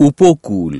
upokul